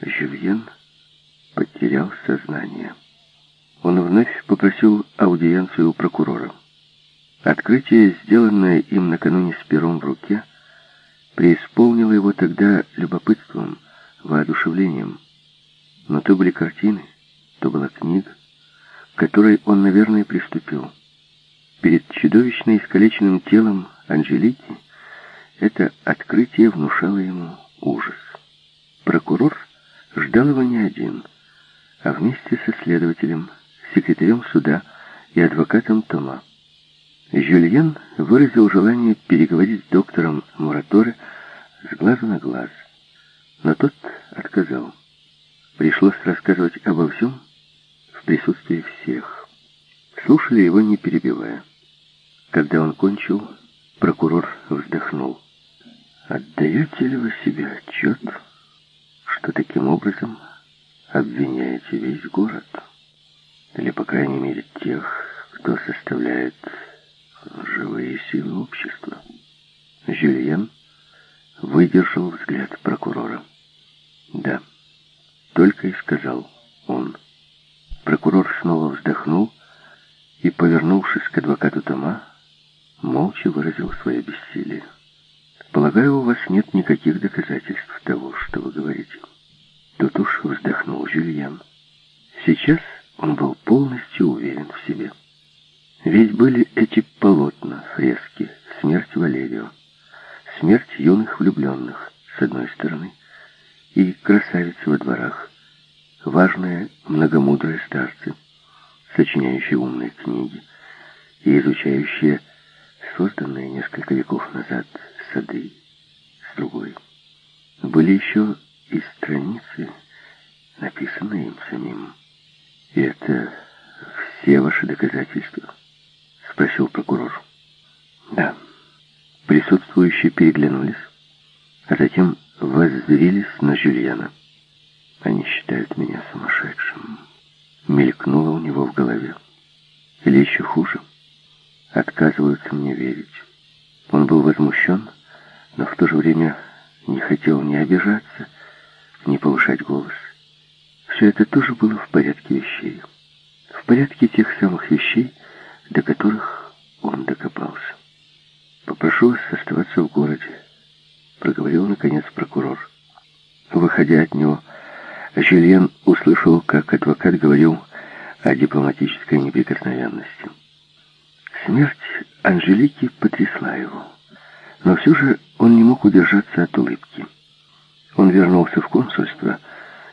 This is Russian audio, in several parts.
Жюльен потерял сознание. Он вновь попросил аудиенцию у прокурора. Открытие, сделанное им накануне с пером в руке, преисполнило его тогда любопытством, воодушевлением. Но то были картины, то была книга, к которой он, наверное, приступил. Перед чудовищно искалеченным телом Анжелики это открытие внушало ему ужас. Прокурор ждал его не один, а вместе со следователем, секретарем суда и адвокатом Тома. Жюльен выразил желание переговорить с доктором Мураторе с глазу на глаз, но тот отказал. Пришлось рассказывать обо всем в присутствии всех. Слушали его, не перебивая. Когда он кончил, прокурор вздохнул. «Отдаете ли вы себе отчет, что таким образом обвиняете весь город? Или, по крайней мере, тех, кто составляет живые силы общества?» Жюльен выдержал взгляд прокурора. «Да» только и сказал он. Прокурор снова вздохнул и, повернувшись к адвокату Тома, молча выразил свое бессилие. «Полагаю, у вас нет никаких доказательств того, что вы говорите». Тут уж вздохнул Жюльен. Сейчас он был полностью уверен в себе. Ведь были эти полотна, фрески, смерть Валерио, смерть юных влюбленных, с одной стороны, и красавицы во дворах, важные многомудрые старцы, сочиняющие умные книги и изучающие созданные несколько веков назад сады с другой. Были еще и страницы, написанные им самим. И это все ваши доказательства? Спросил прокурор. Да. Присутствующие переглянулись, а затем воззрились на Жюльяна. Они считают меня сумасшедшим. Мелькнуло у него в голове. Или еще хуже, отказываются мне верить. Он был возмущен, но в то же время не хотел ни обижаться, ни повышать голос. Все это тоже было в порядке вещей. В порядке тех самых вещей, до которых он докопался. «Попрошу вас оставаться в городе», — проговорил, наконец, прокурор. Выходя от него, Жюльен услышал, как адвокат говорил о дипломатической неприкосновенности. Смерть Анжелики потрясла его, но все же он не мог удержаться от улыбки. Он вернулся в консульство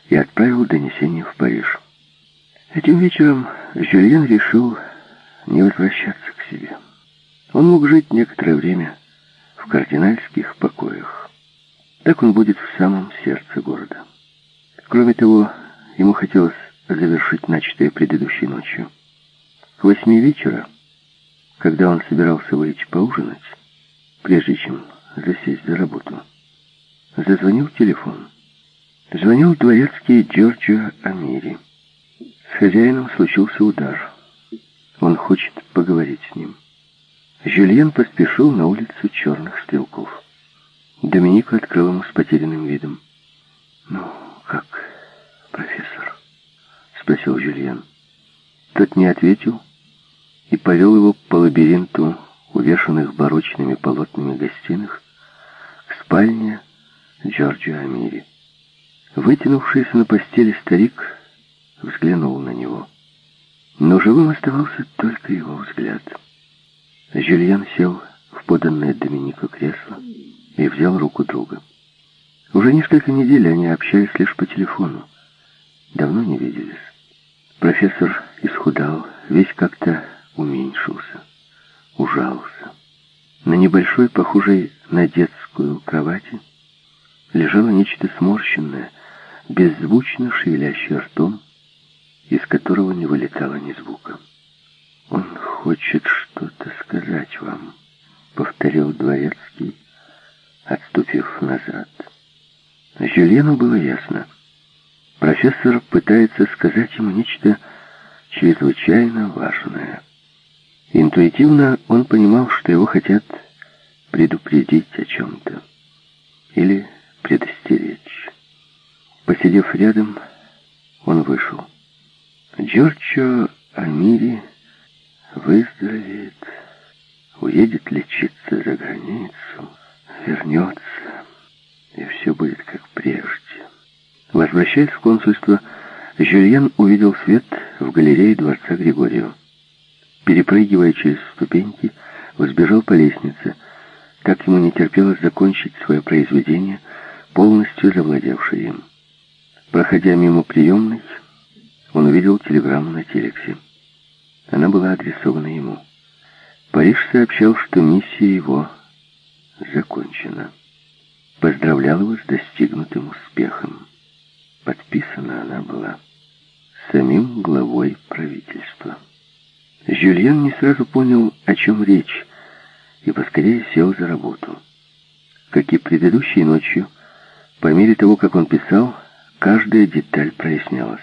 и отправил донесение в Париж. Этим вечером Жюльен решил не возвращаться к себе. Он мог жить некоторое время в кардинальских покоях. Так он будет в самом сердце города. Кроме того, ему хотелось завершить начатое предыдущей ночью. К восьми вечера, когда он собирался выйти поужинать, прежде чем засесть за работу, зазвонил телефон. Звонил дворецкий Джорджио Амири. С хозяином случился удар. Он хочет поговорить с ним. Жюльен поспешил на улицу черных стрелков. Доминика открыл ему с потерянным видом. «Ну, как, профессор?» — спросил Жюльен. Тот не ответил и повел его по лабиринту увешанных барочными полотнами гостиных к спальне Джорджио Амири. Вытянувшийся на постели старик взглянул на него. Но живым оставался только его взгляд. Жюльен сел в поданное Доминику кресло и взял руку друга. Уже несколько недель они общались лишь по телефону. Давно не виделись. Профессор исхудал, весь как-то уменьшился, ужался. На небольшой, похожей на детскую кровати, лежало нечто сморщенное, беззвучно шевелящее ртом, из которого не вылетало ни звука. «Он хочет что-то сказать вам», — повторил Дворецкий, отступив назад. Жюльену было ясно. Профессор пытается сказать ему нечто чрезвычайно важное. Интуитивно он понимал, что его хотят предупредить о чем-то или предостеречь. Посидев рядом, он вышел. Джорджо Амири выздоровеет, уедет лечиться за границу, вернется, и все будет как прежде. Возвращаясь в консульство, Жюльен увидел свет в галерее дворца Григорию. Перепрыгивая через ступеньки, взбежал по лестнице. Так ему не терпелось закончить свое произведение, полностью завладевшее им. Проходя мимо приемной, он увидел телеграмму на телексе. Она была адресована ему. Париж сообщал, что миссия его закончена. Поздравлял его с достигнутым успехом. Подписана она была самим главой правительства. Жюльен не сразу понял, о чем речь, и поскорее сел за работу. Как и предыдущей ночью, по мере того, как он писал, каждая деталь прояснялась.